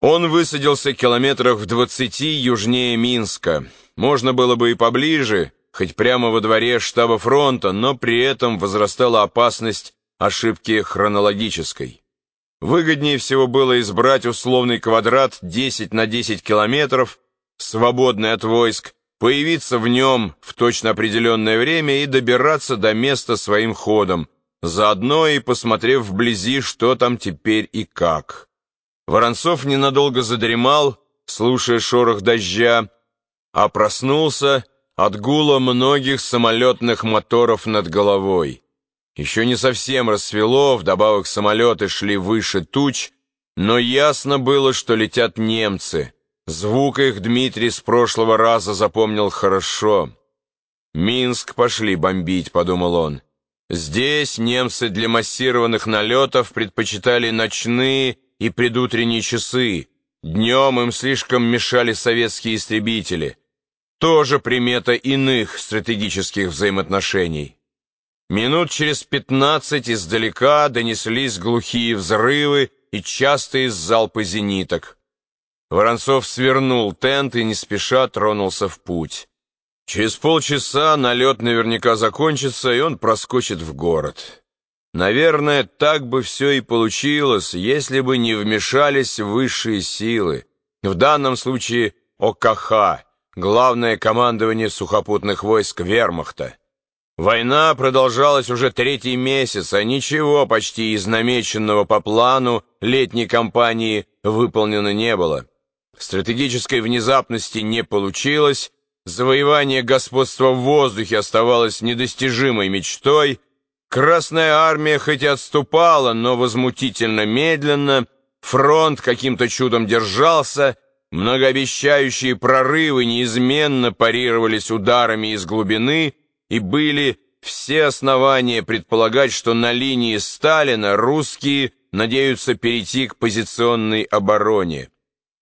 Он высадился километрах в двадцати южнее Минска. Можно было бы и поближе, хоть прямо во дворе штаба фронта, но при этом возрастала опасность ошибки хронологической. Выгоднее всего было избрать условный квадрат 10 на 10 километров, свободный от войск, появиться в нем в точно определенное время и добираться до места своим ходом, заодно и посмотрев вблизи, что там теперь и как. Воронцов ненадолго задремал, слушая шорох дождя, а проснулся от гула многих самолетных моторов над головой. Еще не совсем рассвело, вдобавок самолеты шли выше туч, но ясно было, что летят немцы. Звук их Дмитрий с прошлого раза запомнил хорошо. «Минск пошли бомбить», — подумал он. Здесь немцы для массированных налетов предпочитали ночные и предутренние часы. Днем им слишком мешали советские истребители. Тоже примета иных стратегических взаимоотношений. Минут через пятнадцать издалека донеслись глухие взрывы и частые залпы зениток. Воронцов свернул тент и не спеша тронулся в путь. Через полчаса налет наверняка закончится, и он проскочит в город. Наверное, так бы все и получилось, если бы не вмешались высшие силы. В данном случае ОКХ, Главное командование сухопутных войск Вермахта. Война продолжалась уже третий месяц, а ничего почти из намеченного по плану летней кампании выполнено не было. Стратегической внезапности не получилось, Завоевание господства в воздухе оставалось недостижимой мечтой. Красная армия хоть и отступала, но возмутительно медленно, фронт каким-то чудом держался, многообещающие прорывы неизменно парировались ударами из глубины и были все основания предполагать, что на линии Сталина русские надеются перейти к позиционной обороне.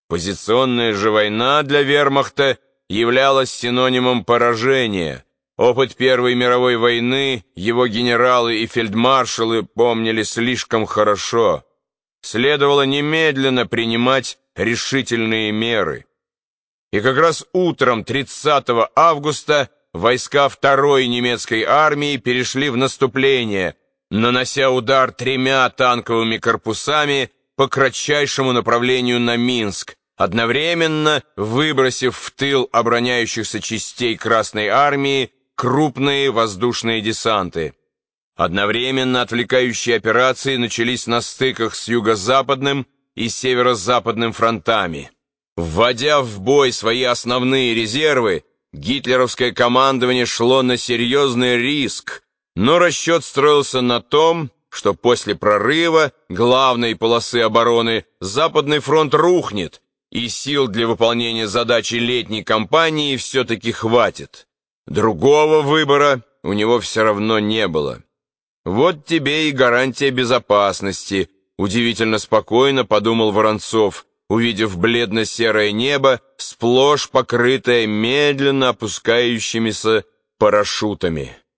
Позиционная же война для вермахта – являлось синонимом поражения. Опыт Первой мировой войны его генералы и фельдмаршалы помнили слишком хорошо. Следовало немедленно принимать решительные меры. И как раз утром 30 августа войска второй немецкой армии перешли в наступление, нанося удар тремя танковыми корпусами по кратчайшему направлению на Минск, одновременно выбросив в тыл обороняющихся частей Красной Армии крупные воздушные десанты. Одновременно отвлекающие операции начались на стыках с юго-западным и северо-западным фронтами. Вводя в бой свои основные резервы, гитлеровское командование шло на серьезный риск, но расчет строился на том, что после прорыва главной полосы обороны Западный фронт рухнет, и сил для выполнения задачи летней кампании все-таки хватит. Другого выбора у него все равно не было. Вот тебе и гарантия безопасности, удивительно спокойно подумал Воронцов, увидев бледно-серое небо, сплошь покрытое медленно опускающимися парашютами.